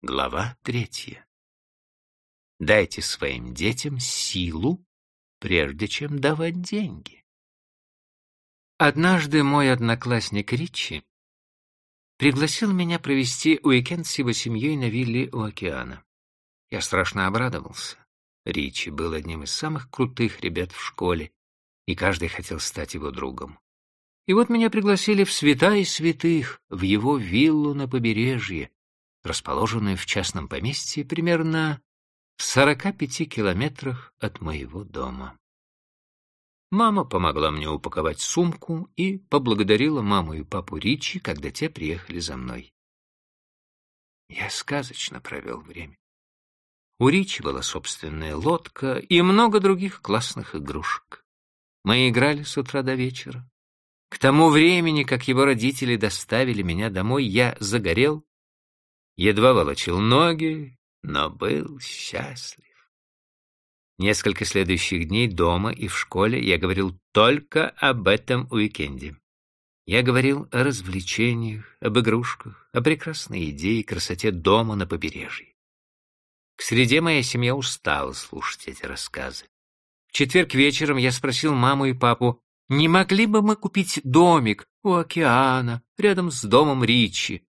Глава третья. Дайте своим детям силу, прежде чем давать деньги. Однажды мой одноклассник Ричи пригласил меня провести уикенд с его семьей на вилле у океана. Я страшно обрадовался. Ричи был одним из самых крутых ребят в школе, и каждый хотел стать его другом. И вот меня пригласили в святая святых, в его виллу на побережье, расположенную в частном поместье примерно в 45 километрах от моего дома. Мама помогла мне упаковать сумку и поблагодарила маму и папу Ричи, когда те приехали за мной. Я сказочно провел время. У Ричи была собственная лодка и много других классных игрушек. Мы играли с утра до вечера. К тому времени, как его родители доставили меня домой, я загорел едва волочил ноги, но был счастлив. Несколько следующих дней дома и в школе я говорил только об этом уикенде. Я говорил о развлечениях, об игрушках, о прекрасной идее и красоте дома на побережье. К среде моя семья устала слушать эти рассказы. В четверг вечером я спросил маму и папу, не могли бы мы купить домик у океана, рядом с домом Ричи,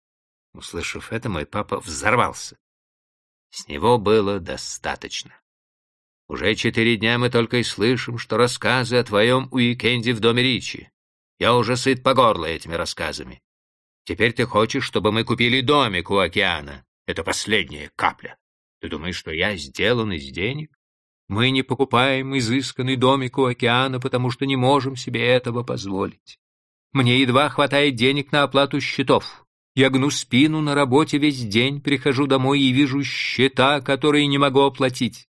Услышав это, мой папа взорвался. С него было достаточно. Уже четыре дня мы только и слышим, что рассказы о твоем уикенде в доме Ричи. Я уже сыт по горло этими рассказами. Теперь ты хочешь, чтобы мы купили домик у океана. Это последняя капля. Ты думаешь, что я сделан из денег? Мы не покупаем изысканный домик у океана, потому что не можем себе этого позволить. Мне едва хватает денег на оплату счетов. Я гну спину на работе весь день, прихожу домой и вижу счета, которые не могу оплатить.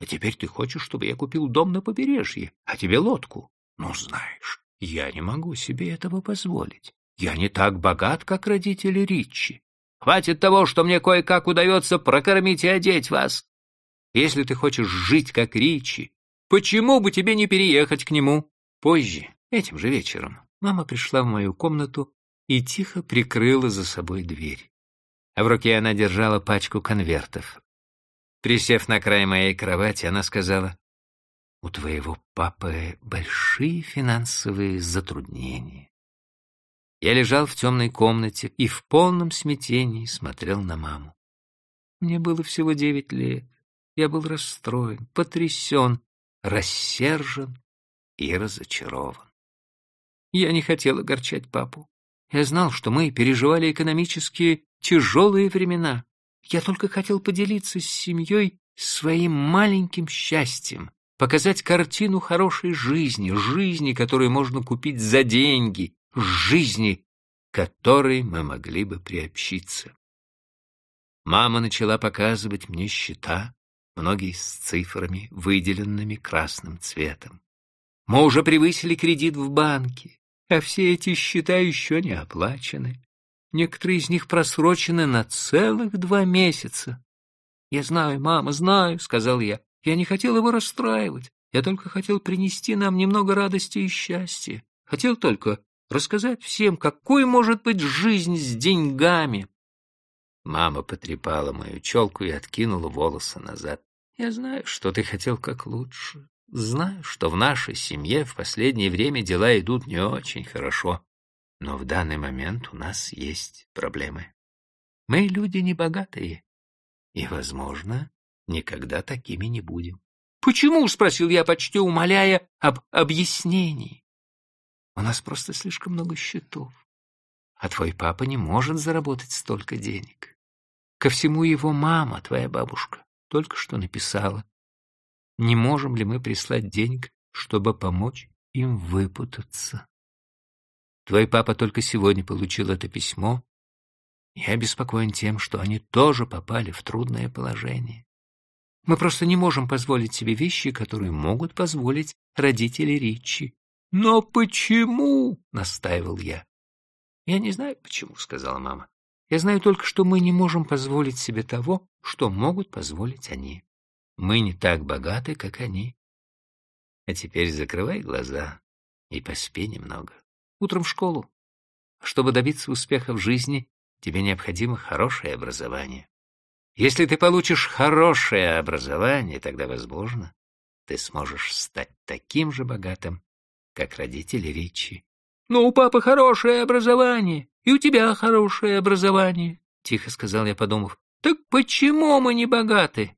А теперь ты хочешь, чтобы я купил дом на побережье, а тебе лодку? Ну, знаешь, я не могу себе этого позволить. Я не так богат, как родители Ричи. Хватит того, что мне кое-как удается прокормить и одеть вас. Если ты хочешь жить, как Ричи, почему бы тебе не переехать к нему? Позже, этим же вечером, мама пришла в мою комнату и тихо прикрыла за собой дверь. А в руке она держала пачку конвертов. Присев на край моей кровати, она сказала, «У твоего папы большие финансовые затруднения». Я лежал в темной комнате и в полном смятении смотрел на маму. Мне было всего девять лет. Я был расстроен, потрясен, рассержен и разочарован. Я не хотел огорчать папу. Я знал, что мы переживали экономически тяжелые времена. Я только хотел поделиться с семьей своим маленьким счастьем, показать картину хорошей жизни, жизни, которую можно купить за деньги, жизни, которой мы могли бы приобщиться. Мама начала показывать мне счета, многие с цифрами, выделенными красным цветом. Мы уже превысили кредит в банке а все эти счета еще не оплачены. Некоторые из них просрочены на целых два месяца. «Я знаю, мама, знаю», — сказал я. «Я не хотел его расстраивать. Я только хотел принести нам немного радости и счастья. Хотел только рассказать всем, какой может быть жизнь с деньгами». Мама потрепала мою челку и откинула волосы назад. «Я знаю, что ты хотел как лучше. Знаю, что в нашей семье в последнее время дела идут не очень хорошо, но в данный момент у нас есть проблемы. Мы люди небогатые, и, возможно, никогда такими не будем. «Почему?» — спросил я, почти умоляя об объяснении. «У нас просто слишком много счетов, а твой папа не может заработать столько денег. Ко всему его мама, твоя бабушка, только что написала, не можем ли мы прислать денег, чтобы помочь им выпутаться? Твой папа только сегодня получил это письмо. Я обеспокоен тем, что они тоже попали в трудное положение. Мы просто не можем позволить себе вещи, которые могут позволить родители Ричи. Но почему? — настаивал я. Я не знаю, почему, — сказала мама. Я знаю только, что мы не можем позволить себе того, что могут позволить они. Мы не так богаты, как они. А теперь закрывай глаза и поспи немного. Утром в школу. Чтобы добиться успеха в жизни, тебе необходимо хорошее образование. Если ты получишь хорошее образование, тогда, возможно, ты сможешь стать таким же богатым, как родители Ричи. — Ну, у папы хорошее образование, и у тебя хорошее образование, — тихо сказал я, подумав. — Так почему мы не богаты?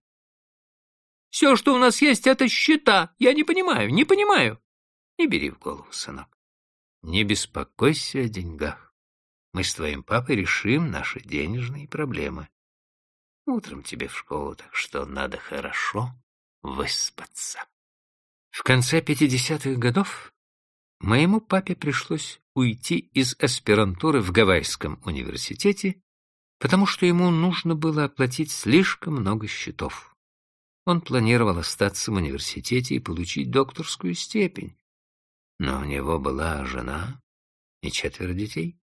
Все, что у нас есть, — это счета. Я не понимаю, не понимаю. Не бери в голову, сынок. Не беспокойся о деньгах. Мы с твоим папой решим наши денежные проблемы. Утром тебе в школу, так что надо хорошо выспаться. В конце 50-х годов моему папе пришлось уйти из аспирантуры в Гавайском университете, потому что ему нужно было оплатить слишком много счетов. Он планировал остаться в университете и получить докторскую степень. Но у него была жена и четверо детей,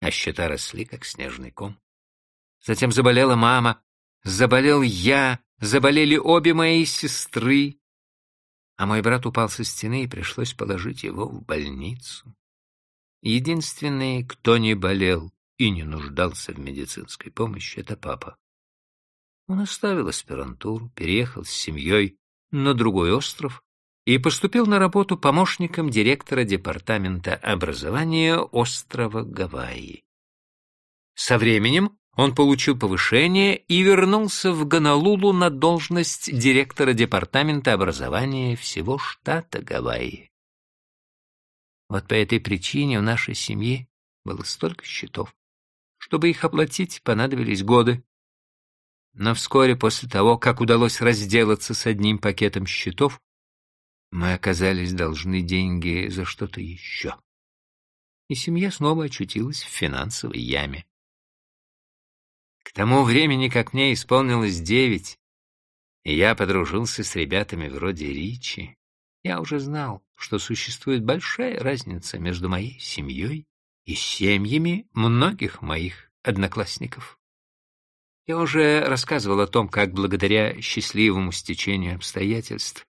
а счета росли, как снежный ком. Затем заболела мама, Заболел я, заболели обе мои сестры, а мой брат упал со стены, и пришлось положить его в больницу. Единственный, кто не болел и не нуждался в медицинской помощи, это папа. Он оставил аспирантуру, переехал с семьей на другой остров и поступил на работу помощником директора департамента образования острова Гавайи. Со временем он получил повышение и вернулся в Гонолулу на должность директора департамента образования всего штата Гавайи. Вот по этой причине в нашей семье было столько счетов. Чтобы их оплатить, понадобились годы. Но вскоре после того, как удалось разделаться с одним пакетом счетов, мы оказались должны деньги за что-то еще. И семья снова очутилась в финансовой яме. К тому времени, как мне исполнилось девять, и я подружился с ребятами вроде Ричи, я уже знал, что существует большая разница между моей семьей и семьями многих моих одноклассников. Я уже рассказывал о том, как благодаря счастливому стечению обстоятельств,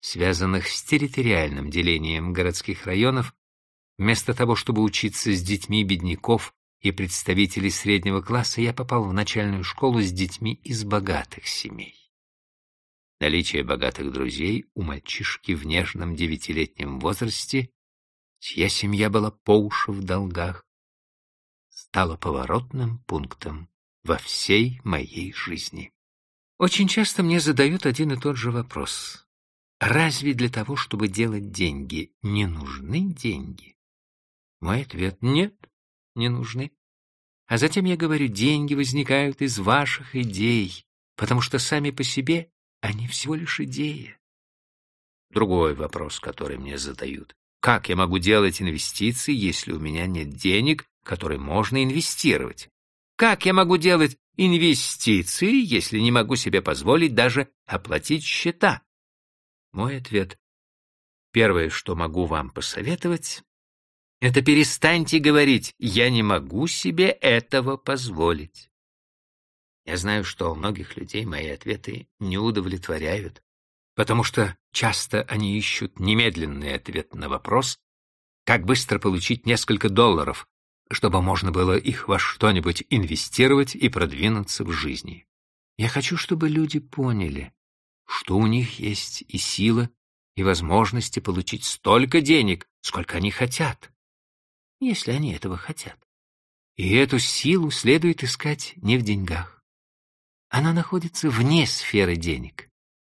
связанных с территориальным делением городских районов, вместо того, чтобы учиться с детьми бедняков и представителей среднего класса, я попал в начальную школу с детьми из богатых семей. Наличие богатых друзей у мальчишки в нежном девятилетнем возрасте, чья семья была по уши в долгах, стало поворотным пунктом во всей моей жизни. Очень часто мне задают один и тот же вопрос. Разве для того, чтобы делать деньги, не нужны деньги? Мой ответ — нет не нужны. А затем я говорю, деньги возникают из ваших идей, потому что сами по себе они всего лишь идея. Другой вопрос, который мне задают. Как я могу делать инвестиции, если у меня нет денег, которые можно инвестировать? Как я могу делать инвестиции, если не могу себе позволить даже оплатить счета? Мой ответ. Первое, что могу вам посоветовать, это перестаньте говорить «я не могу себе этого позволить». Я знаю, что у многих людей мои ответы не удовлетворяют, потому что часто они ищут немедленный ответ на вопрос, как быстро получить несколько долларов, чтобы можно было их во что-нибудь инвестировать и продвинуться в жизни. Я хочу, чтобы люди поняли, что у них есть и сила, и возможности получить столько денег, сколько они хотят если они этого хотят. И эту силу следует искать не в деньгах. Она находится вне сферы денег.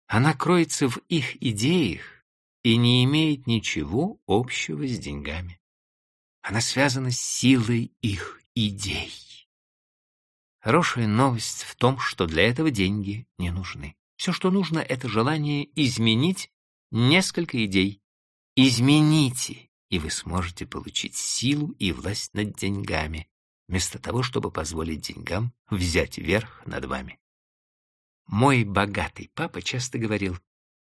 Она кроется в их идеях и не имеет ничего общего с деньгами. Она связана с силой их идей. Хорошая новость в том, что для этого деньги не нужны. Все, что нужно, это желание изменить несколько идей. Измените и вы сможете получить силу и власть над деньгами, вместо того, чтобы позволить деньгам взять верх над вами. Мой богатый папа часто говорил,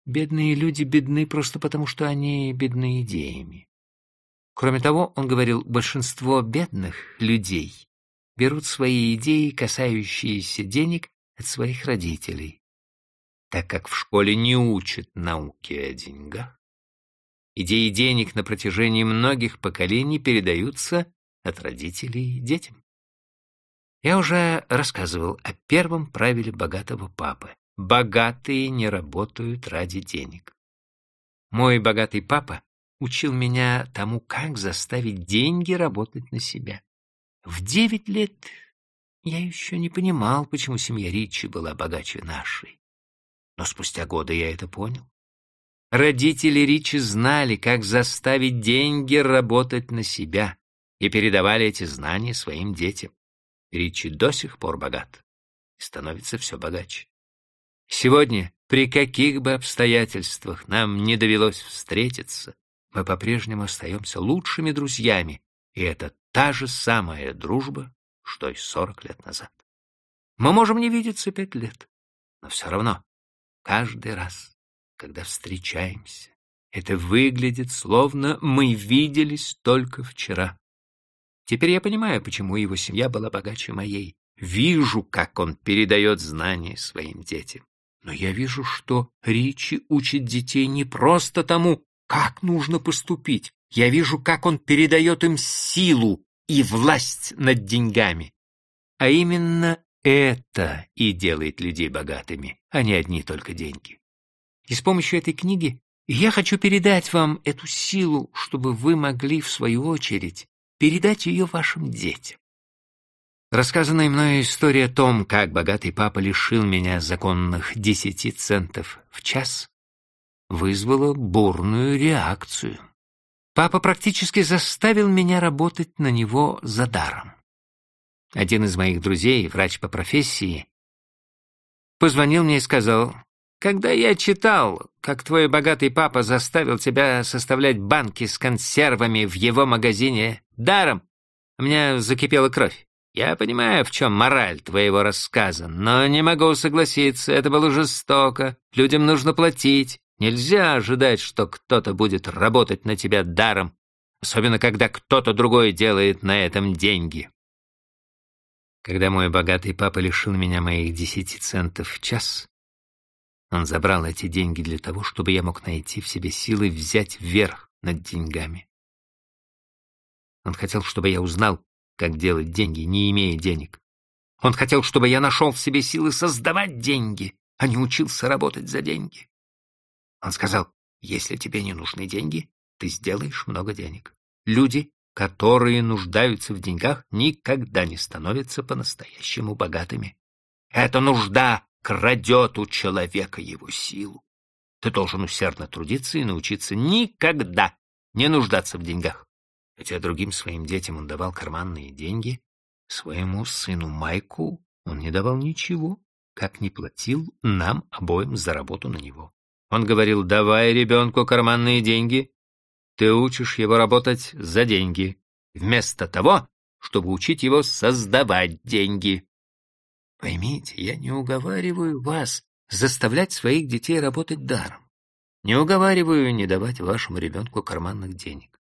бедные люди бедны просто потому, что они бедны идеями. Кроме того, он говорил, большинство бедных людей берут свои идеи, касающиеся денег, от своих родителей, так как в школе не учат науки о деньгах, Идеи денег на протяжении многих поколений передаются от родителей детям. Я уже рассказывал о первом правиле богатого папы. Богатые не работают ради денег. Мой богатый папа учил меня тому, как заставить деньги работать на себя. В девять лет я еще не понимал, почему семья Ричи была богаче нашей. Но спустя годы я это понял. Родители Ричи знали, как заставить деньги работать на себя, и передавали эти знания своим детям. Ричи до сих пор богат и становится все богаче. Сегодня, при каких бы обстоятельствах нам не довелось встретиться, мы по-прежнему остаемся лучшими друзьями, и это та же самая дружба, что и сорок лет назад. Мы можем не видеться пять лет, но все равно каждый раз когда встречаемся. Это выглядит, словно мы виделись только вчера. Теперь я понимаю, почему его семья была богаче моей. Вижу, как он передает знания своим детям. Но я вижу, что Ричи учит детей не просто тому, как нужно поступить. Я вижу, как он передает им силу и власть над деньгами. А именно это и делает людей богатыми, а не одни только деньги. И с помощью этой книги я хочу передать вам эту силу, чтобы вы могли, в свою очередь, передать ее вашим детям. Рассказанная мною история о том, как богатый папа лишил меня законных десяти центов в час, вызвала бурную реакцию. Папа практически заставил меня работать на него за даром. Один из моих друзей, врач по профессии, позвонил мне и сказал, когда я читал, как твой богатый папа заставил тебя составлять банки с консервами в его магазине даром, у меня закипела кровь. Я понимаю, в чем мораль твоего рассказа, но не могу согласиться, это было жестоко. Людям нужно платить. Нельзя ожидать, что кто-то будет работать на тебя даром, особенно когда кто-то другой делает на этом деньги. Когда мой богатый папа лишил меня моих десяти центов в час, он забрал эти деньги для того, чтобы я мог найти в себе силы взять верх над деньгами. Он хотел, чтобы я узнал, как делать деньги, не имея денег. Он хотел, чтобы я нашел в себе силы создавать деньги, а не учился работать за деньги. Он сказал, если тебе не нужны деньги, ты сделаешь много денег. Люди, которые нуждаются в деньгах, никогда не становятся по-настоящему богатыми. Это нужда крадет у человека его силу. Ты должен усердно трудиться и научиться никогда не нуждаться в деньгах. Хотя другим своим детям он давал карманные деньги, своему сыну Майку он не давал ничего, как не платил нам обоим за работу на него. Он говорил, давай ребенку карманные деньги, ты учишь его работать за деньги, вместо того, чтобы учить его создавать деньги. Поймите, я не уговариваю вас заставлять своих детей работать даром. Не уговариваю не давать вашему ребенку карманных денег.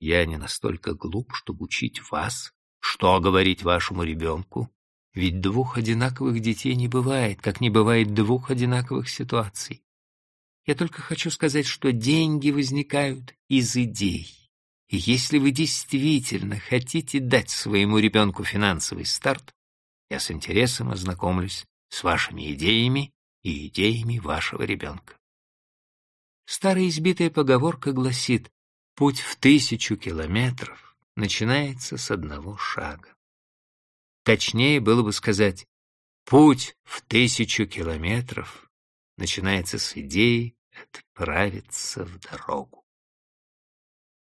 Я не настолько глуп, чтобы учить вас, что говорить вашему ребенку. Ведь двух одинаковых детей не бывает, как не бывает двух одинаковых ситуаций. Я только хочу сказать, что деньги возникают из идей. И если вы действительно хотите дать своему ребенку финансовый старт, я с интересом ознакомлюсь с вашими идеями и идеями вашего ребенка. Старая избитая поговорка гласит «Путь в тысячу километров начинается с одного шага». Точнее было бы сказать «Путь в тысячу километров начинается с идеи отправиться в дорогу».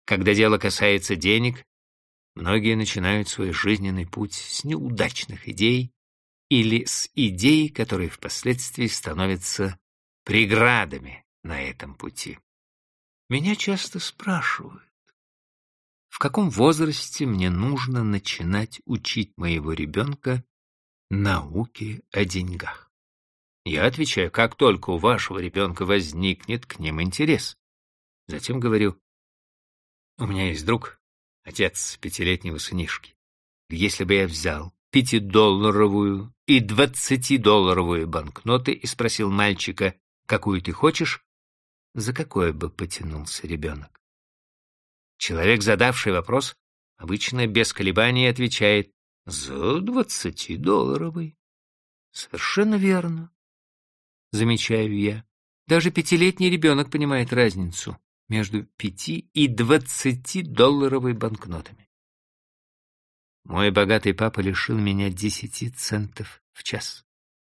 Когда дело касается денег, Многие начинают свой жизненный путь с неудачных идей или с идей, которые впоследствии становятся преградами на этом пути. Меня часто спрашивают, в каком возрасте мне нужно начинать учить моего ребенка науке о деньгах. Я отвечаю, как только у вашего ребенка возникнет к ним интерес. Затем говорю, у меня есть друг, отец пятилетнего сынишки. Если бы я взял пятидолларовую и двадцатидолларовую банкноты и спросил мальчика, какую ты хочешь, за какое бы потянулся ребенок? Человек, задавший вопрос, обычно без колебаний отвечает За двадцатидолларовый. Совершенно верно. Замечаю я. Даже пятилетний ребенок понимает разницу между пяти и двадцати долларовой банкнотами. Мой богатый папа лишил меня десяти центов в час,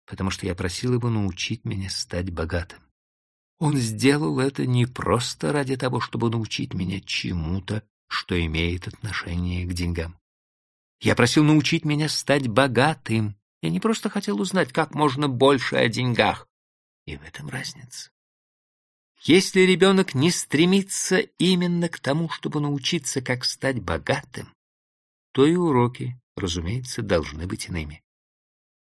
потому что я просил его научить меня стать богатым. Он сделал это не просто ради того, чтобы научить меня чему-то, что имеет отношение к деньгам. Я просил научить меня стать богатым. Я не просто хотел узнать как можно больше о деньгах. И в этом разница. Если ребенок не стремится именно к тому, чтобы научиться, как стать богатым, то и уроки, разумеется, должны быть иными.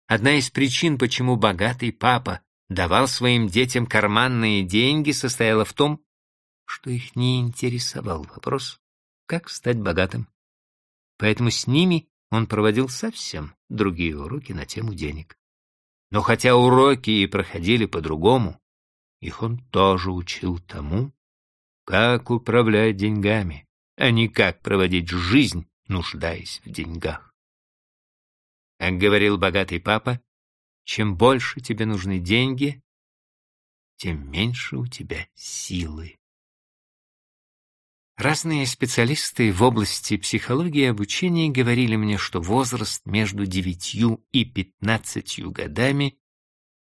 Одна из причин, почему богатый папа давал своим детям карманные деньги, состояла в том, что их не интересовал вопрос, как стать богатым. Поэтому с ними он проводил совсем другие уроки на тему денег. Но хотя уроки и проходили по-другому, их он тоже учил тому, как управлять деньгами, а не как проводить жизнь нуждаясь в деньгах. Как говорил богатый папа, чем больше тебе нужны деньги, тем меньше у тебя силы. Разные специалисты в области психологии и обучения говорили мне, что возраст между девятью и пятнадцатью годами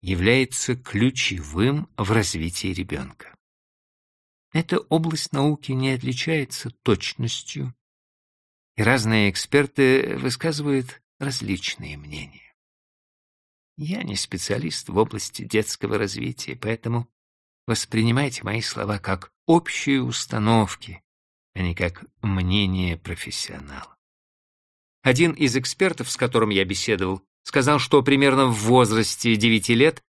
является ключевым в развитии ребенка. Эта область науки не отличается точностью и разные эксперты высказывают различные мнения. Я не специалист в области детского развития, поэтому воспринимайте мои слова как общие установки, а не как мнение профессионала. Один из экспертов, с которым я беседовал, сказал, что примерно в возрасте 9 лет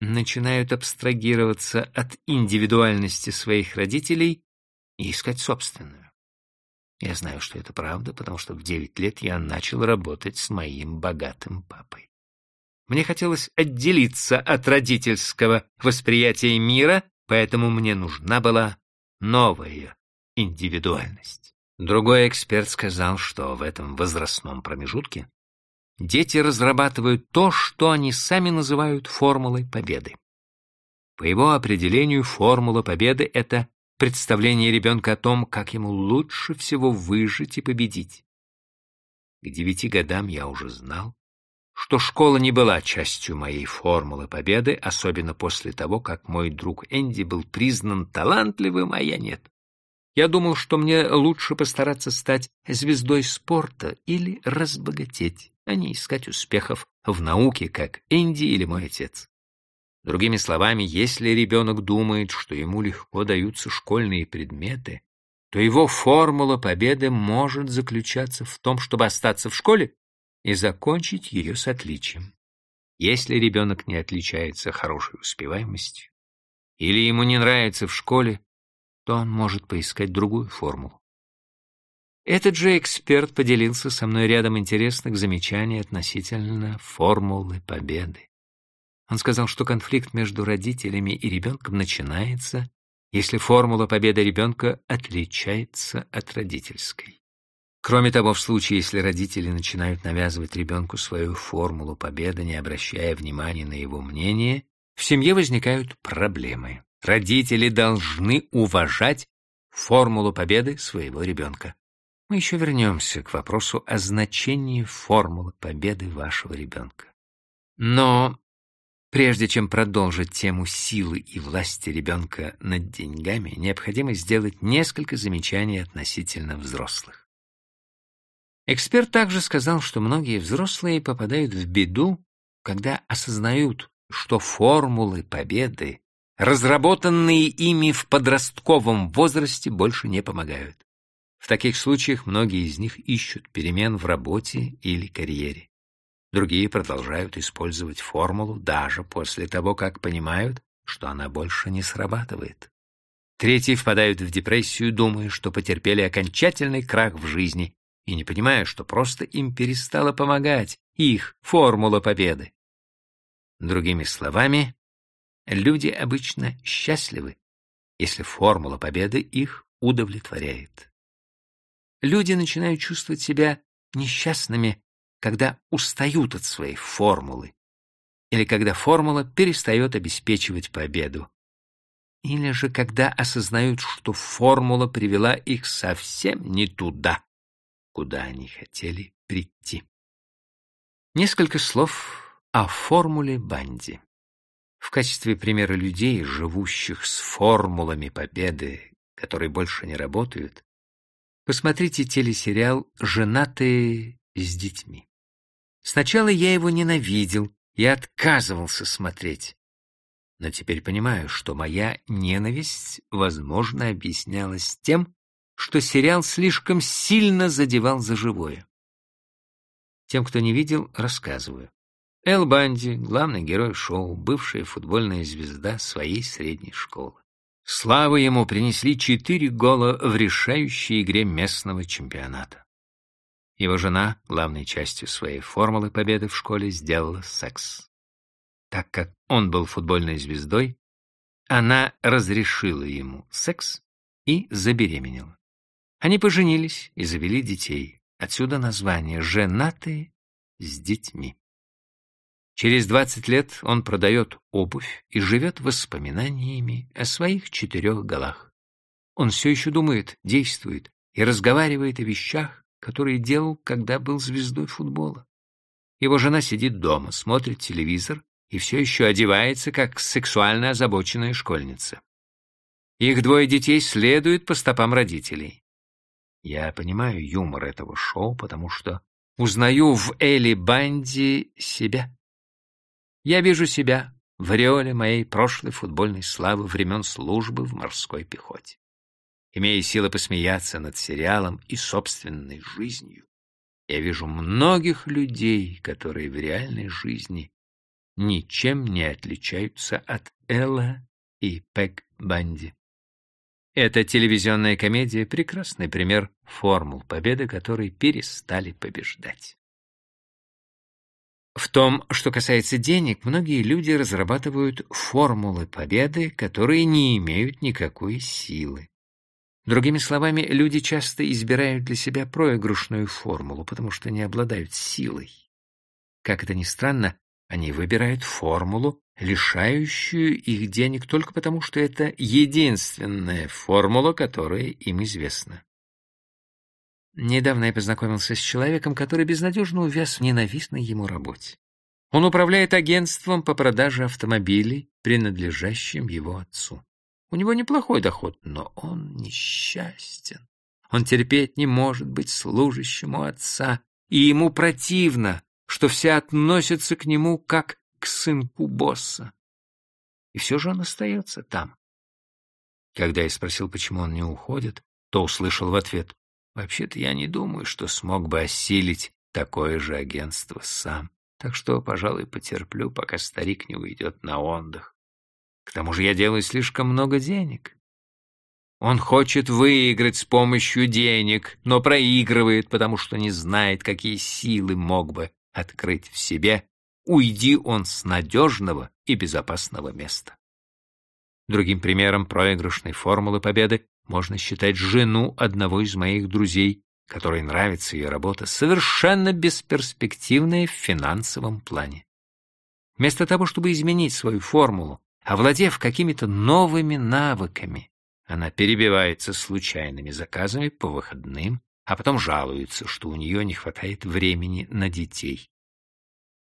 начинают абстрагироваться от индивидуальности своих родителей и искать собственную. Я знаю, что это правда, потому что в девять лет я начал работать с моим богатым папой. Мне хотелось отделиться от родительского восприятия мира, поэтому мне нужна была новая индивидуальность. Другой эксперт сказал, что в этом возрастном промежутке дети разрабатывают то, что они сами называют формулой победы. По его определению, формула победы — это представление ребенка о том, как ему лучше всего выжить и победить. К девяти годам я уже знал, что школа не была частью моей формулы победы, особенно после того, как мой друг Энди был признан талантливым, а я нет. Я думал, что мне лучше постараться стать звездой спорта или разбогатеть, а не искать успехов в науке, как Энди или мой отец. Другими словами, если ребенок думает, что ему легко даются школьные предметы, то его формула победы может заключаться в том, чтобы остаться в школе и закончить ее с отличием. Если ребенок не отличается хорошей успеваемостью или ему не нравится в школе, то он может поискать другую формулу. Этот же эксперт поделился со мной рядом интересных замечаний относительно формулы победы. Он сказал, что конфликт между родителями и ребенком начинается, если формула победы ребенка отличается от родительской. Кроме того, в случае, если родители начинают навязывать ребенку свою формулу победы, не обращая внимания на его мнение, в семье возникают проблемы. Родители должны уважать формулу победы своего ребенка. Мы еще вернемся к вопросу о значении формулы победы вашего ребенка. Но Прежде чем продолжить тему силы и власти ребенка над деньгами, необходимо сделать несколько замечаний относительно взрослых. Эксперт также сказал, что многие взрослые попадают в беду, когда осознают, что формулы победы, разработанные ими в подростковом возрасте, больше не помогают. В таких случаях многие из них ищут перемен в работе или карьере. Другие продолжают использовать формулу даже после того, как понимают, что она больше не срабатывает. Третьи впадают в депрессию, думая, что потерпели окончательный крах в жизни и не понимая, что просто им перестала помогать их формула победы. Другими словами, люди обычно счастливы, если формула победы их удовлетворяет. Люди начинают чувствовать себя несчастными, когда устают от своей формулы, или когда формула перестает обеспечивать победу, или же когда осознают, что формула привела их совсем не туда, куда они хотели прийти. Несколько слов о формуле Банди. В качестве примера людей, живущих с формулами победы, которые больше не работают, посмотрите телесериал «Женатые с детьми». Сначала я его ненавидел и отказывался смотреть. Но теперь понимаю, что моя ненависть, возможно, объяснялась тем, что сериал слишком сильно задевал за живое. Тем, кто не видел, рассказываю. Эл Банди, главный герой шоу, бывшая футбольная звезда своей средней школы. Славы ему принесли четыре гола в решающей игре местного чемпионата. Его жена, главной частью своей формулы победы в школе, сделала секс. Так как он был футбольной звездой, она разрешила ему секс и забеременела. Они поженились и завели детей. Отсюда название «женатые с детьми». Через 20 лет он продает обувь и живет воспоминаниями о своих четырех голах. Он все еще думает, действует и разговаривает о вещах, которые делал, когда был звездой футбола. Его жена сидит дома, смотрит телевизор и все еще одевается, как сексуально озабоченная школьница. Их двое детей следуют по стопам родителей. Я понимаю юмор этого шоу, потому что узнаю в Элли Банди себя. Я вижу себя в ореоле моей прошлой футбольной славы времен службы в морской пехоте. Имея силы посмеяться над сериалом и собственной жизнью, я вижу многих людей, которые в реальной жизни ничем не отличаются от Элла и Пэг Банди. Эта телевизионная комедия — прекрасный пример формул победы, которые перестали побеждать. В том, что касается денег, многие люди разрабатывают формулы победы, которые не имеют никакой силы. Другими словами, люди часто избирают для себя проигрышную формулу, потому что не обладают силой. Как это ни странно, они выбирают формулу, лишающую их денег только потому, что это единственная формула, которая им известна. Недавно я познакомился с человеком, который безнадежно увяз в ненавистной ему работе. Он управляет агентством по продаже автомобилей, принадлежащим его отцу. У него неплохой доход, но он несчастен. Он терпеть не может быть служащим у отца, и ему противно, что все относятся к нему как к сынку босса. И все же он остается там. Когда я спросил, почему он не уходит, то услышал в ответ, «Вообще-то я не думаю, что смог бы осилить такое же агентство сам, так что, пожалуй, потерплю, пока старик не уйдет на отдых. К тому же я делаю слишком много денег». Он хочет выиграть с помощью денег, но проигрывает, потому что не знает, какие силы мог бы открыть в себе уйди он с надежного и безопасного места. Другим примером проигрышной формулы победы можно считать жену одного из моих друзей, которой нравится ее работа, совершенно бесперспективная в финансовом плане. Вместо того, чтобы изменить свою формулу, овладев какими-то новыми навыками, она перебивается случайными заказами по выходным, а потом жалуется, что у нее не хватает времени на детей.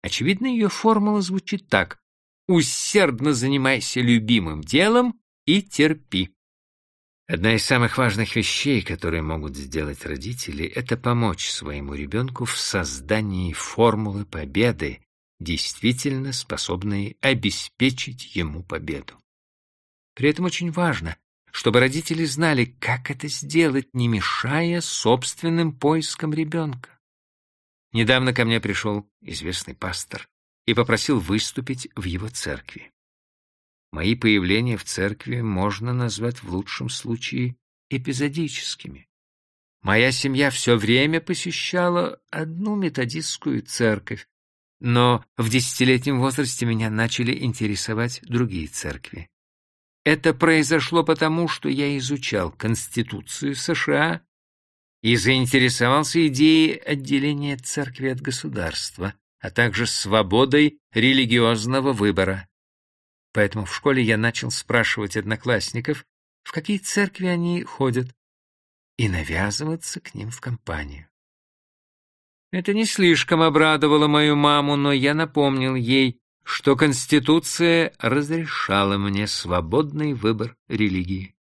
Очевидно, ее формула звучит так. «Усердно занимайся любимым делом и терпи». Одна из самых важных вещей, которые могут сделать родители, это помочь своему ребенку в создании формулы победы, действительно способной обеспечить ему победу. При этом очень важно, чтобы родители знали, как это сделать, не мешая собственным поискам ребенка. Недавно ко мне пришел известный пастор и попросил выступить в его церкви. Мои появления в церкви можно назвать в лучшем случае эпизодическими. Моя семья все время посещала одну методистскую церковь, но в десятилетнем возрасте меня начали интересовать другие церкви. Это произошло потому, что я изучал Конституцию США и заинтересовался идеей отделения церкви от государства, а также свободой религиозного выбора. Поэтому в школе я начал спрашивать одноклассников, в какие церкви они ходят, и навязываться к ним в компанию. Это не слишком обрадовало мою маму, но я напомнил ей, что Конституция разрешала мне свободный выбор религии.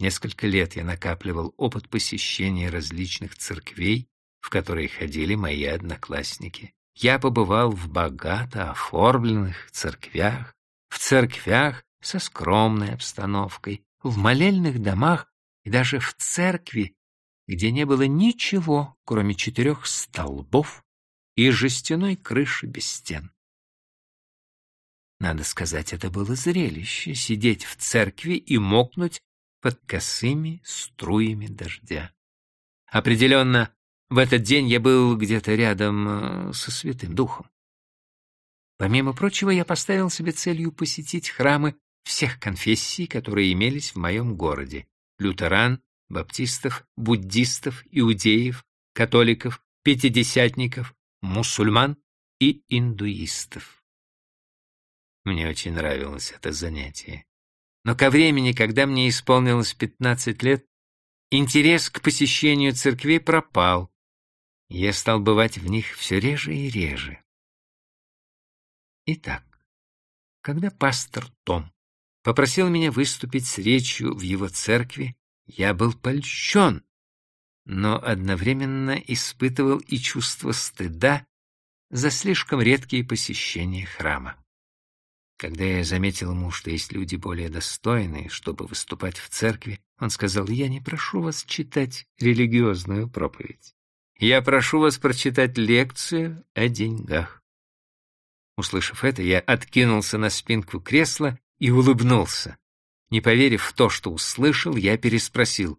Несколько лет я накапливал опыт посещения различных церквей, в которые ходили мои одноклассники. Я побывал в богато оформленных церквях, в церквях со скромной обстановкой, в молельных домах и даже в церкви, где не было ничего, кроме четырех столбов и жестяной крыши без стен. Надо сказать, это было зрелище — сидеть в церкви и мокнуть под косыми струями дождя. Определенно, в этот день я был где-то рядом э, со Святым Духом. Помимо прочего, я поставил себе целью посетить храмы всех конфессий, которые имелись в моем городе — лютеран, баптистов, буддистов, иудеев, католиков, пятидесятников, мусульман и индуистов. Мне очень нравилось это занятие. Но ко времени, когда мне исполнилось 15 лет, интерес к посещению церквей пропал. Я стал бывать в них все реже и реже. Итак, когда пастор Том попросил меня выступить с речью в его церкви, я был польщен, но одновременно испытывал и чувство стыда за слишком редкие посещения храма. Когда я заметил ему, что есть люди более достойные, чтобы выступать в церкви, он сказал, «Я не прошу вас читать религиозную проповедь. Я прошу вас прочитать лекцию о деньгах». Услышав это, я откинулся на спинку кресла и улыбнулся. Не поверив в то, что услышал, я переспросил.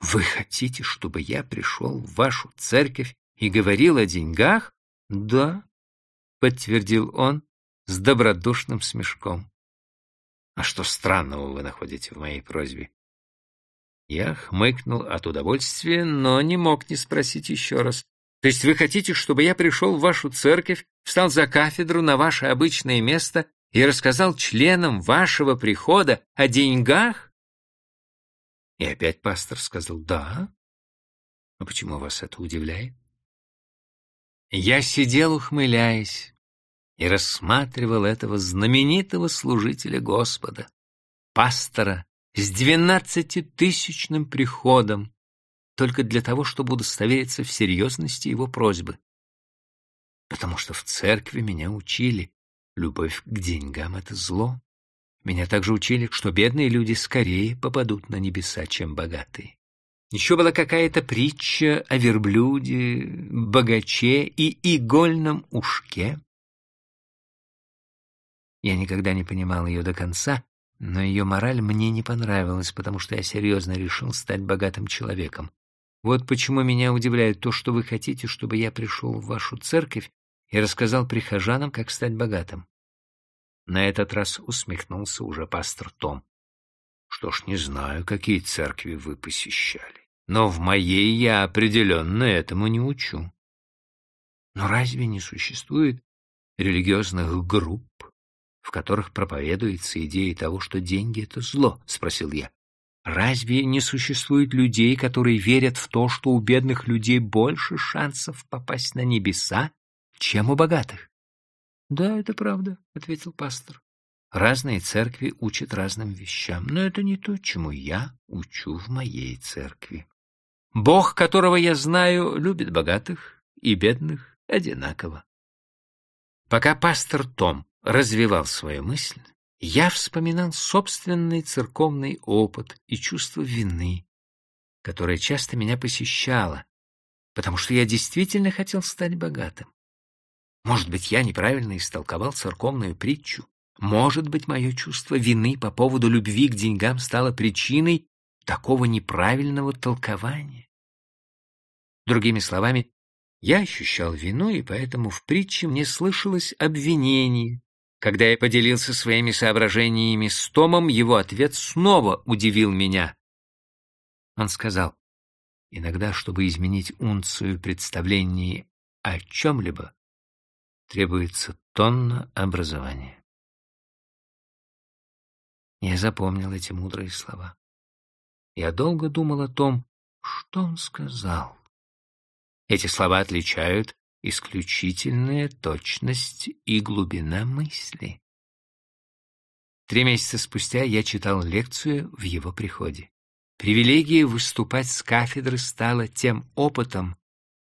«Вы хотите, чтобы я пришел в вашу церковь и говорил о деньгах?» «Да», — подтвердил он с добродушным смешком. «А что странного вы находите в моей просьбе?» Я хмыкнул от удовольствия, но не мог не спросить еще раз. «То есть вы хотите, чтобы я пришел в вашу церковь, встал за кафедру на ваше обычное место и рассказал членам вашего прихода о деньгах? И опять пастор сказал «Да». А почему вас это удивляет? Я сидел, ухмыляясь, и рассматривал этого знаменитого служителя Господа, пастора с двенадцатитысячным приходом, только для того, чтобы удостовериться в серьезности его просьбы. Потому что в церкви меня учили, Любовь к деньгам — это зло. Меня также учили, что бедные люди скорее попадут на небеса, чем богатые. Еще была какая-то притча о верблюде, богаче и игольном ушке. Я никогда не понимал ее до конца, но ее мораль мне не понравилась, потому что я серьезно решил стать богатым человеком. Вот почему меня удивляет то, что вы хотите, чтобы я пришел в вашу церковь и рассказал прихожанам, как стать богатым. На этот раз усмехнулся уже пастор Том. Что ж, не знаю, какие церкви вы посещали, но в моей я определенно этому не учу. Но разве не существует религиозных групп, в которых проповедуется идея того, что деньги — это зло? — спросил я. Разве не существует людей, которые верят в то, что у бедных людей больше шансов попасть на небеса, чем у богатых. Да, это правда, ответил пастор. Разные церкви учат разным вещам, но это не то, чему я учу в моей церкви. Бог, которого я знаю, любит богатых и бедных одинаково. Пока пастор Том развивал свою мысль, я вспоминал собственный церковный опыт и чувство вины, которое часто меня посещало, потому что я действительно хотел стать богатым. Может быть, я неправильно истолковал церковную притчу. Может быть, мое чувство вины по поводу любви к деньгам стало причиной такого неправильного толкования. Другими словами, я ощущал вину, и поэтому в притче мне слышалось обвинение. Когда я поделился своими соображениями с Томом, его ответ снова удивил меня. Он сказал, Иногда, чтобы изменить унцию представлений о чем-либо, требуется тонна образования. Я запомнил эти мудрые слова. Я долго думал о том, что он сказал. Эти слова отличают исключительная точность и глубина мысли. Три месяца спустя я читал лекцию в его приходе. Привилегия выступать с кафедры стала тем опытом,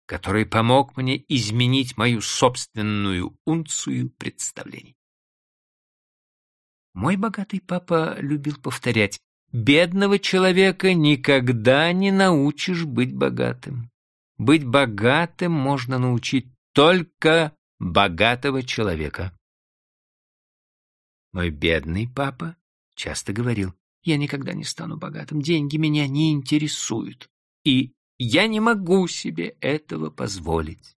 который помог мне изменить мою собственную унцию представлений. Мой богатый папа любил повторять, бедного человека никогда не научишь быть богатым. Быть богатым можно научить только богатого человека. Мой бедный папа часто говорил, я никогда не стану богатым, деньги меня не интересуют, и я не могу себе этого позволить.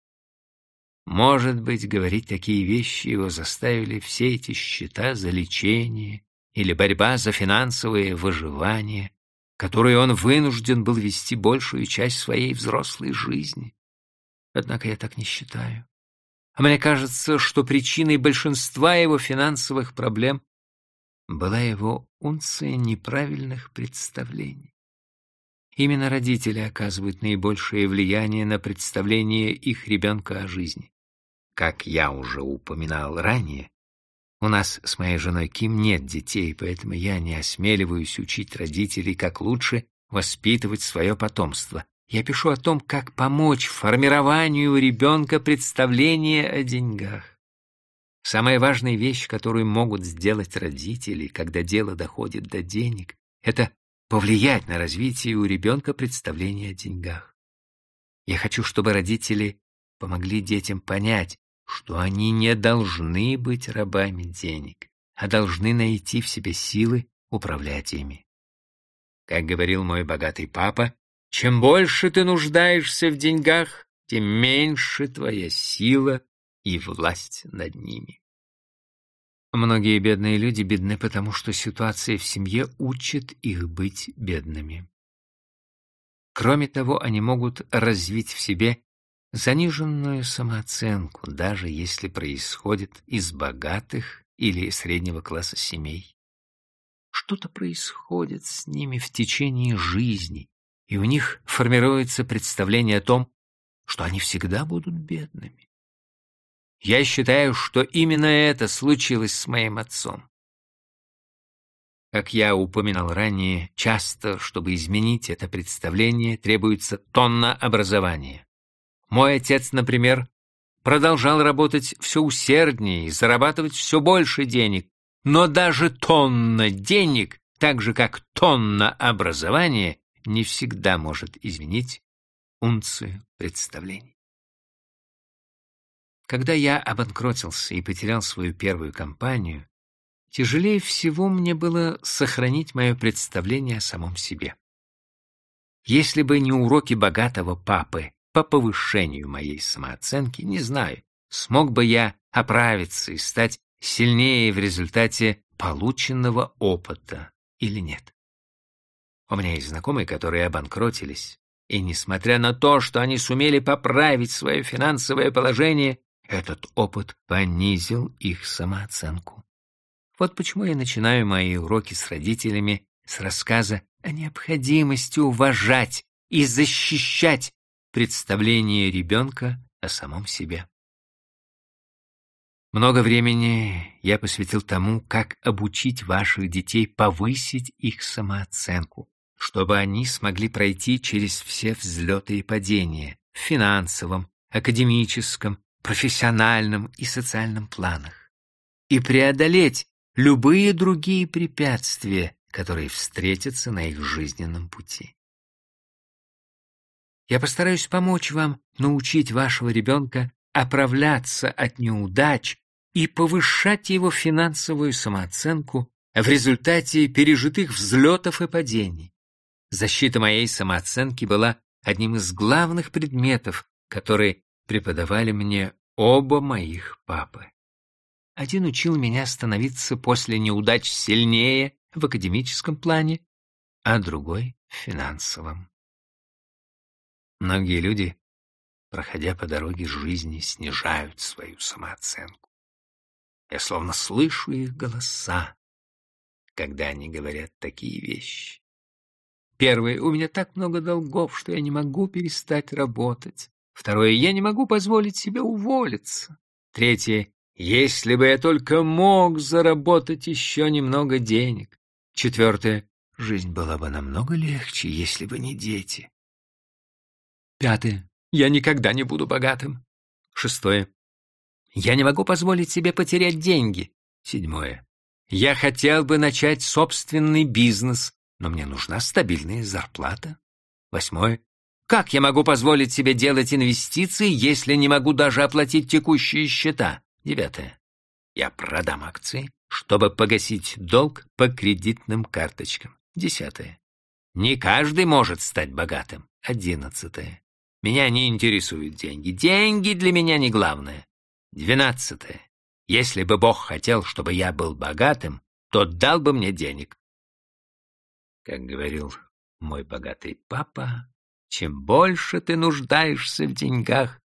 Может быть, говорить такие вещи его заставили все эти счета за лечение или борьба за финансовое выживание, которую он вынужден был вести большую часть своей взрослой жизни. Однако я так не считаю. А мне кажется, что причиной большинства его финансовых проблем была его унция неправильных представлений. Именно родители оказывают наибольшее влияние на представление их ребенка о жизни. Как я уже упоминал ранее, у нас с моей женой Ким нет детей, поэтому я не осмеливаюсь учить родителей, как лучше воспитывать свое потомство. Я пишу о том, как помочь формированию у ребенка представления о деньгах. Самая важная вещь, которую могут сделать родители, когда дело доходит до денег, это повлиять на развитие у ребенка представления о деньгах. Я хочу, чтобы родители помогли детям понять, что они не должны быть рабами денег, а должны найти в себе силы управлять ими. Как говорил мой богатый папа, чем больше ты нуждаешься в деньгах, тем меньше твоя сила и власть над ними. Многие бедные люди бедны, потому что ситуация в семье учит их быть бедными. Кроме того, они могут развить в себе заниженную самооценку, даже если происходит из богатых или среднего класса семей. Что-то происходит с ними в течение жизни, и у них формируется представление о том, что они всегда будут бедными. Я считаю, что именно это случилось с моим отцом. Как я упоминал ранее, часто, чтобы изменить это представление, требуется тонна образования. Мой отец, например, продолжал работать все усерднее и зарабатывать все больше денег, но даже тонна денег, так же как тонна образования, не всегда может изменить унцию представлений. Когда я обанкротился и потерял свою первую компанию, тяжелее всего мне было сохранить мое представление о самом себе. Если бы не уроки богатого папы по повышению моей самооценки, не знаю, смог бы я оправиться и стать сильнее в результате полученного опыта или нет. У меня есть знакомые, которые обанкротились, и несмотря на то, что они сумели поправить свое финансовое положение, этот опыт понизил их самооценку. Вот почему я начинаю мои уроки с родителями с рассказа о необходимости уважать и защищать представление ребенка о самом себе. Много времени я посвятил тому, как обучить ваших детей повысить их самооценку, чтобы они смогли пройти через все взлеты и падения в финансовом, академическом, профессиональном и социальном планах и преодолеть любые другие препятствия, которые встретятся на их жизненном пути. Я постараюсь помочь вам научить вашего ребенка оправляться от неудач и повышать его финансовую самооценку в результате пережитых взлетов и падений. Защита моей самооценки была одним из главных предметов, которые преподавали мне оба моих папы. Один учил меня становиться после неудач сильнее в академическом плане, а другой — в финансовом. Многие люди, проходя по дороге жизни, снижают свою самооценку. Я словно слышу их голоса, когда они говорят такие вещи. Первое, у меня так много долгов, что я не могу перестать работать. Второе, я не могу позволить себе уволиться. Третье, если бы я только мог заработать еще немного денег. Четвертое, жизнь была бы намного легче, если бы не дети. Пятое, я никогда не буду богатым. Шестое, я не могу позволить себе потерять деньги. Седьмое, я хотел бы начать собственный бизнес, но мне нужна стабильная зарплата. Восьмое. Как я могу позволить себе делать инвестиции, если не могу даже оплатить текущие счета? Девятое. Я продам акции, чтобы погасить долг по кредитным карточкам. Десятое. Не каждый может стать богатым. Одиннадцатое. Меня не интересуют деньги. Деньги для меня не главное. Двенадцатое. Если бы Бог хотел, чтобы я был богатым, то дал бы мне денег. Как говорил мой богатый папа, чем больше ты нуждаешься в деньгах,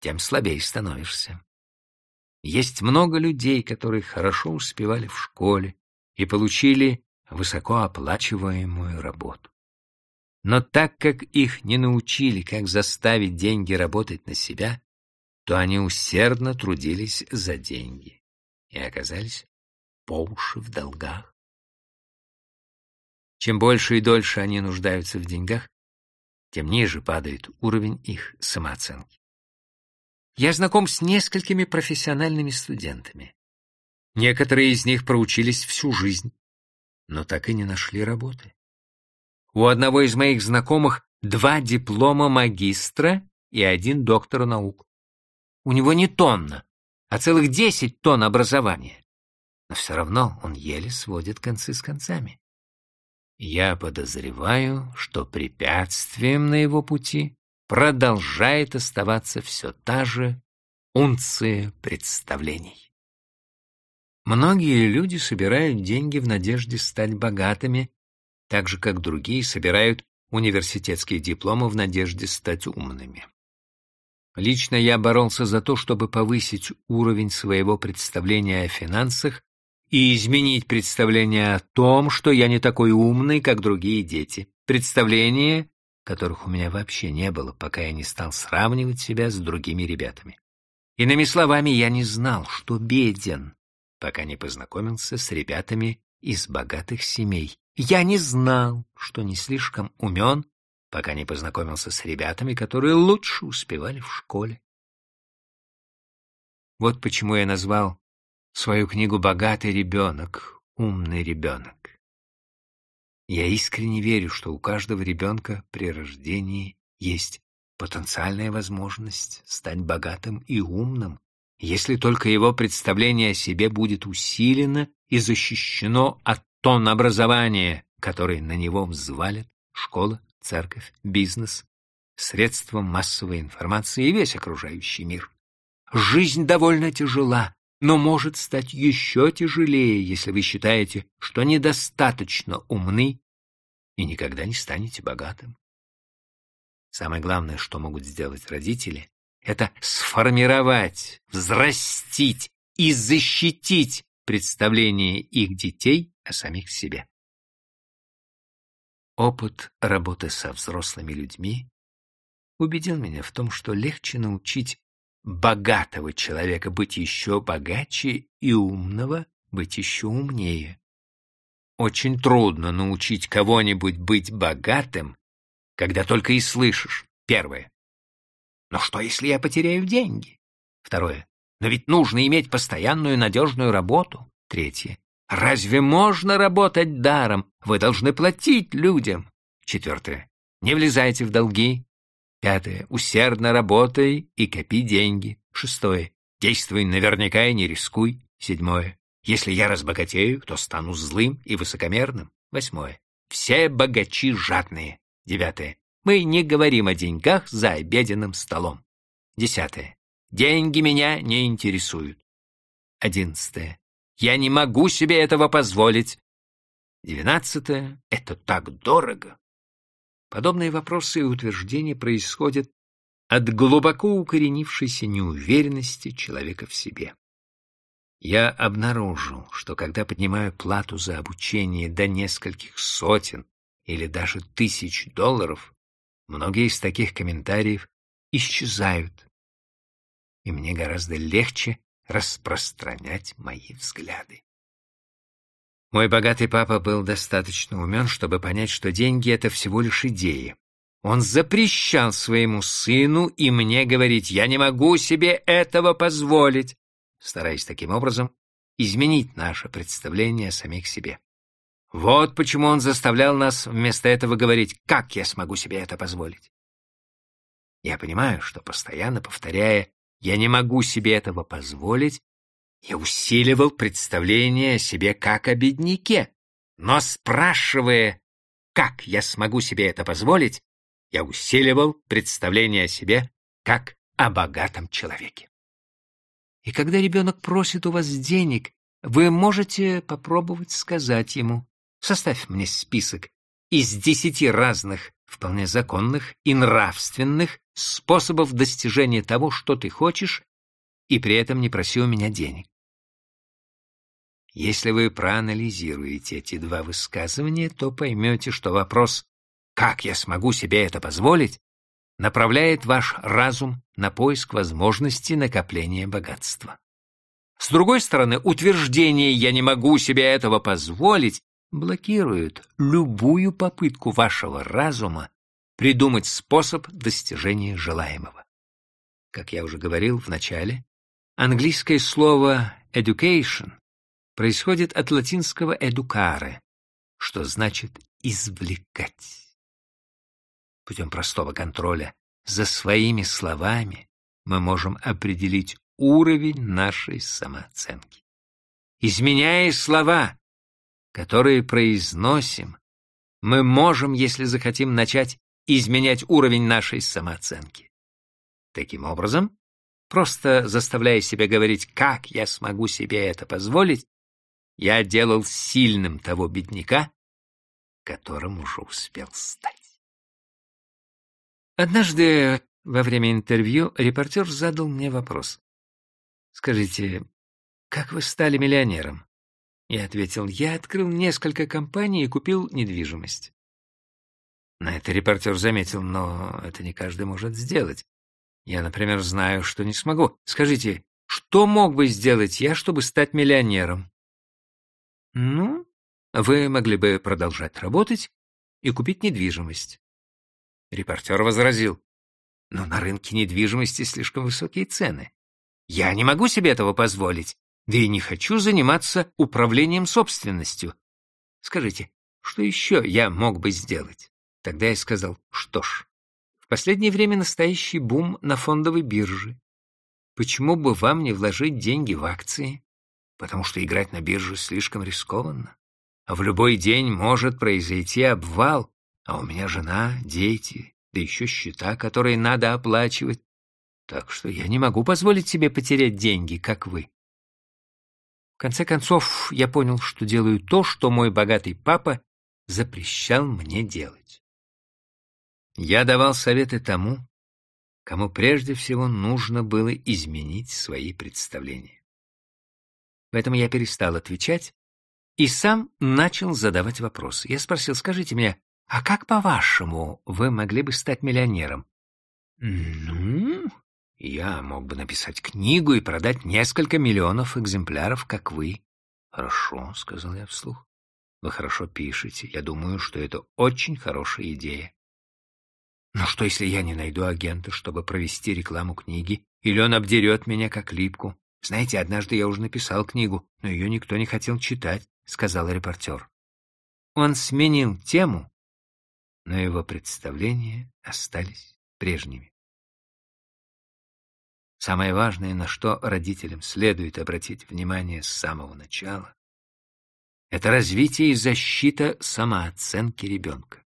тем слабее становишься. Есть много людей, которые хорошо успевали в школе и получили высокооплачиваемую работу. Но так как их не научили, как заставить деньги работать на себя, то они усердно трудились за деньги и оказались по уши в долгах. Чем больше и дольше они нуждаются в деньгах, тем ниже падает уровень их самооценки. Я знаком с несколькими профессиональными студентами. Некоторые из них проучились всю жизнь, но так и не нашли работы. У одного из моих знакомых два диплома магистра и один доктор наук. У него не тонна, а целых десять тонн образования. Но все равно он еле сводит концы с концами. Я подозреваю, что препятствием на его пути продолжает оставаться все та же унция представлений. Многие люди собирают деньги в надежде стать богатыми, так же, как другие собирают университетские дипломы в надежде стать умными. Лично я боролся за то, чтобы повысить уровень своего представления о финансах и изменить представление о том, что я не такой умный, как другие дети. Представление, которых у меня вообще не было, пока я не стал сравнивать себя с другими ребятами. Иными словами, я не знал, что беден, пока не познакомился с ребятами из богатых семей. Я не знал, что не слишком умен, пока не познакомился с ребятами, которые лучше успевали в школе. Вот почему я назвал свою книгу «Богатый ребенок», «Умный ребенок». Я искренне верю, что у каждого ребенка при рождении есть потенциальная возможность стать богатым и умным, если только его представление о себе будет усилено и защищено от тон образования, который на него взвалит школа церковь, бизнес, средства массовой информации и весь окружающий мир. Жизнь довольно тяжела, но может стать еще тяжелее, если вы считаете, что недостаточно умны и никогда не станете богатым. Самое главное, что могут сделать родители, это сформировать, взрастить и защитить представление их детей о самих себе. Опыт работы со взрослыми людьми убедил меня в том, что легче научить богатого человека быть еще богаче и умного быть еще умнее. Очень трудно научить кого-нибудь быть богатым, когда только и слышишь. Первое. Но что, если я потеряю деньги? Второе. Но ведь нужно иметь постоянную надежную работу. Третье. Разве можно работать даром? Вы должны платить людям. Четвертое. Не влезайте в долги. Пятое. Усердно работай и копи деньги. Шестое. Действуй наверняка и не рискуй. Седьмое. Если я разбогатею, то стану злым и высокомерным. Восьмое. Все богачи жадные. Девятое. Мы не говорим о деньгах за обеденным столом. Десятое. Деньги меня не интересуют. Одиннадцатое. Я не могу себе этого позволить. Двенадцатое — это так дорого. Подобные вопросы и утверждения происходят от глубоко укоренившейся неуверенности человека в себе. Я обнаружил, что когда поднимаю плату за обучение до нескольких сотен или даже тысяч долларов, многие из таких комментариев исчезают, и мне гораздо легче распространять мои взгляды. Мой богатый папа был достаточно умен, чтобы понять, что деньги — это всего лишь идея. Он запрещал своему сыну и мне говорить «я не могу себе этого позволить», стараясь таким образом изменить наше представление о самих себе. Вот почему он заставлял нас вместо этого говорить «как я смогу себе это позволить». Я понимаю, что постоянно повторяя «я не могу себе этого позволить», я усиливал представление о себе как о бедняке, но спрашивая «как я смогу себе это позволить», я усиливал представление о себе как о богатом человеке. И когда ребенок просит у вас денег, вы можете попробовать сказать ему, составь мне список из десяти разных, вполне законных и нравственных способов достижения того, что ты хочешь, и при этом не проси у меня денег. Если вы проанализируете эти два высказывания, то поймете, что вопрос «как я смогу себе это позволить?» направляет ваш разум на поиск возможности накопления богатства. С другой стороны, утверждение «я не могу себе этого позволить» блокирует любую попытку вашего разума придумать способ достижения желаемого. Как я уже говорил в начале, английское слово education происходит от латинского educare, что значит извлекать путем простого контроля за своими словами мы можем определить уровень нашей самооценки. Изменяя слова, которые произносим, мы можем, если захотим, начать изменять уровень нашей самооценки. Таким образом, просто заставляя себя говорить, как я смогу себе это позволить, я делал сильным того бедняка, которым уже успел стать. Однажды во время интервью репортер задал мне вопрос. «Скажите, как вы стали миллионером?» Я ответил, «Я открыл несколько компаний и купил недвижимость». На это репортер заметил, но это не каждый может сделать. Я, например, знаю, что не смогу. Скажите, что мог бы сделать я, чтобы стать миллионером? Ну, вы могли бы продолжать работать и купить недвижимость. Репортер возразил. Но на рынке недвижимости слишком высокие цены. Я не могу себе этого позволить, да и не хочу заниматься управлением собственностью. Скажите, что еще я мог бы сделать? Тогда я сказал, что ж, в последнее время настоящий бум на фондовой бирже. Почему бы вам не вложить деньги в акции? Потому что играть на бирже слишком рискованно. А в любой день может произойти обвал, а у меня жена, дети, да еще счета, которые надо оплачивать. Так что я не могу позволить себе потерять деньги, как вы. В конце концов, я понял, что делаю то, что мой богатый папа запрещал мне делать. Я давал советы тому, кому прежде всего нужно было изменить свои представления. Поэтому я перестал отвечать и сам начал задавать вопросы. Я спросил, скажите мне, а как, по-вашему, вы могли бы стать миллионером? Ну, я мог бы написать книгу и продать несколько миллионов экземпляров, как вы. Хорошо, сказал я вслух. Вы хорошо пишете. Я думаю, что это очень хорошая идея. Но что, если я не найду агента, чтобы провести рекламу книги, или он обдерет меня как липку? Знаете, однажды я уже написал книгу, но ее никто не хотел читать, сказал репортер. Он сменил тему но его представления остались прежними. Самое важное, на что родителям следует обратить внимание с самого начала, это развитие и защита самооценки ребенка.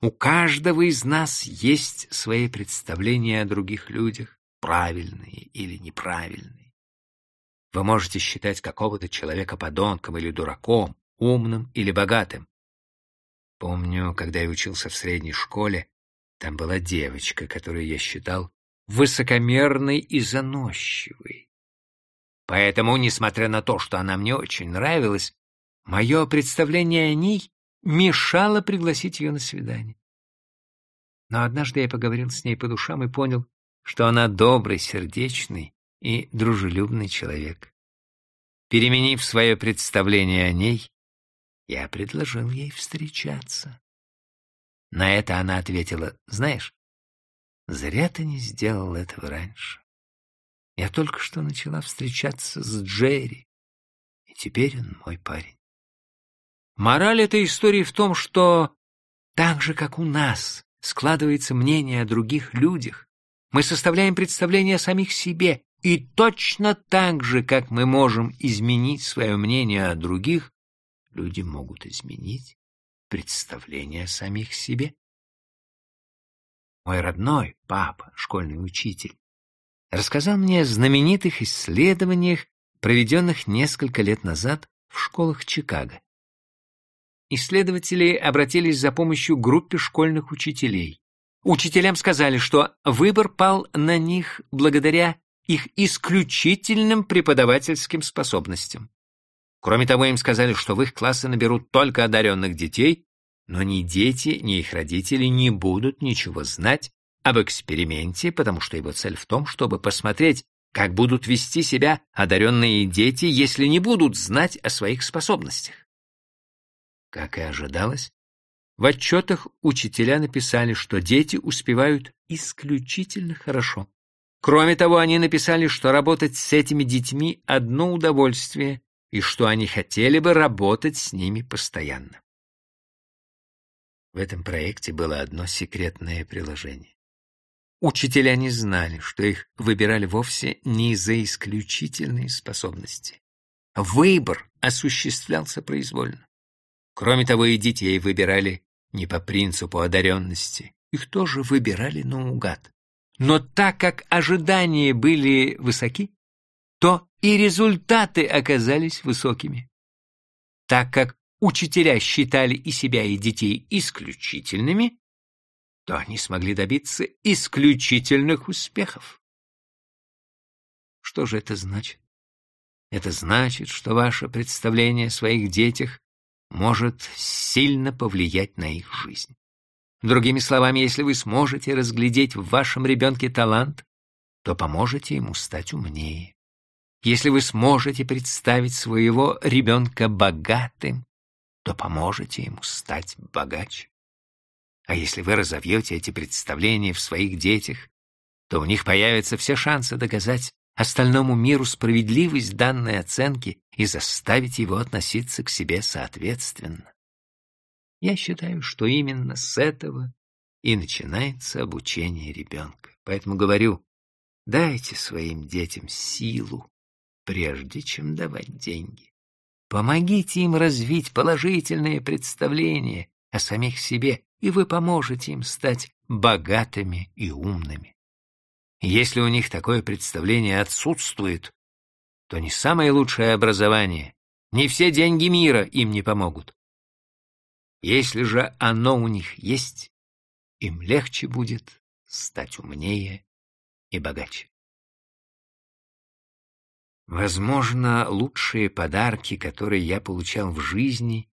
У каждого из нас есть свои представления о других людях, правильные или неправильные. Вы можете считать какого-то человека подонком или дураком, умным или богатым. Помню, когда я учился в средней школе, там была девочка, которую я считал высокомерной и заносчивой. Поэтому, несмотря на то, что она мне очень нравилась, мое представление о ней мешало пригласить ее на свидание. Но однажды я поговорил с ней по душам и понял, что она добрый, сердечный и дружелюбный человек. Переменив свое представление о ней, я предложил ей встречаться. На это она ответила, знаешь, зря ты не сделал этого раньше. Я только что начала встречаться с Джерри, и теперь он мой парень. Мораль этой истории в том, что так же, как у нас складывается мнение о других людях, мы составляем представление о самих себе, и точно так же, как мы можем изменить свое мнение о других, люди могут изменить представление о самих себе. Мой родной папа, школьный учитель, рассказал мне о знаменитых исследованиях, проведенных несколько лет назад в школах Чикаго. Исследователи обратились за помощью группе школьных учителей. Учителям сказали, что выбор пал на них благодаря их исключительным преподавательским способностям. Кроме того, им сказали, что в их классы наберут только одаренных детей, но ни дети, ни их родители не будут ничего знать об эксперименте, потому что его цель в том, чтобы посмотреть, как будут вести себя одаренные дети, если не будут знать о своих способностях. Как и ожидалось, в отчетах учителя написали, что дети успевают исключительно хорошо. Кроме того, они написали, что работать с этими детьми — одно удовольствие, и что они хотели бы работать с ними постоянно. В этом проекте было одно секретное приложение. Учителя не знали, что их выбирали вовсе не из-за исключительной способности. Выбор осуществлялся произвольно. Кроме того, и детей выбирали не по принципу одаренности. Их тоже выбирали наугад. Но так как ожидания были высоки, то и результаты оказались высокими. Так как учителя считали и себя, и детей исключительными, то они смогли добиться исключительных успехов. Что же это значит? Это значит, что ваше представление о своих детях может сильно повлиять на их жизнь. Другими словами, если вы сможете разглядеть в вашем ребенке талант, то поможете ему стать умнее. Если вы сможете представить своего ребенка богатым, то поможете ему стать богаче. А если вы разовьете эти представления в своих детях, то у них появятся все шансы доказать остальному миру справедливость данной оценки и заставить его относиться к себе соответственно. Я считаю, что именно с этого и начинается обучение ребенка. Поэтому говорю, дайте своим детям силу, прежде чем давать деньги. Помогите им развить положительные представления о самих себе, и вы поможете им стать богатыми и умными. Если у них такое представление отсутствует, то не самое лучшее образование, не все деньги мира им не помогут. Если же оно у них есть, им легче будет стать умнее и богаче. Возможно, лучшие подарки, которые я получал в жизни,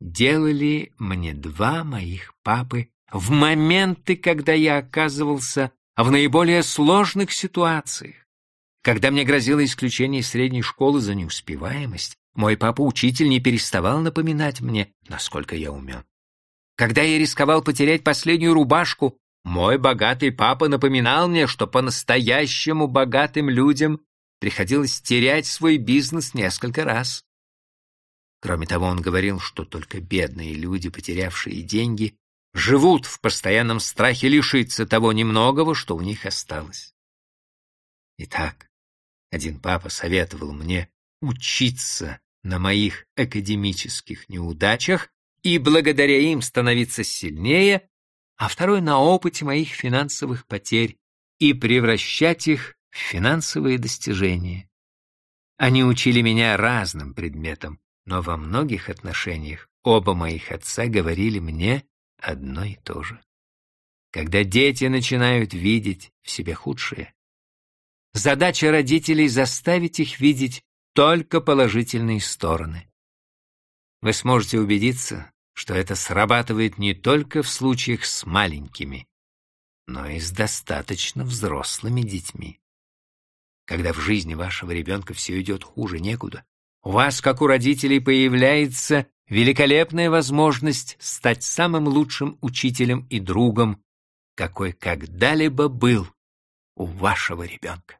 делали мне два моих папы в моменты, когда я оказывался в наиболее сложных ситуациях. Когда мне грозило исключение из средней школы за неуспеваемость, мой папа-учитель не переставал напоминать мне, насколько я умен. Когда я рисковал потерять последнюю рубашку, мой богатый папа напоминал мне, что по-настоящему богатым людям приходилось терять свой бизнес несколько раз. Кроме того, он говорил, что только бедные люди, потерявшие деньги, живут в постоянном страхе лишиться того немногого, что у них осталось. Итак, один папа советовал мне учиться на моих академических неудачах и благодаря им становиться сильнее, а второй на опыте моих финансовых потерь и превращать их в финансовые достижения. Они учили меня разным предметам, но во многих отношениях Оба моих отца говорили мне одно и то же. Когда дети начинают видеть в себе худшее, задача родителей заставить их видеть только положительные стороны. Вы сможете убедиться, что это срабатывает не только в случаях с маленькими, но и с достаточно взрослыми детьми. Когда в жизни вашего ребенка все идет хуже некуда, у вас, как у родителей, появляется великолепная возможность стать самым лучшим учителем и другом, какой когда-либо был у вашего ребенка.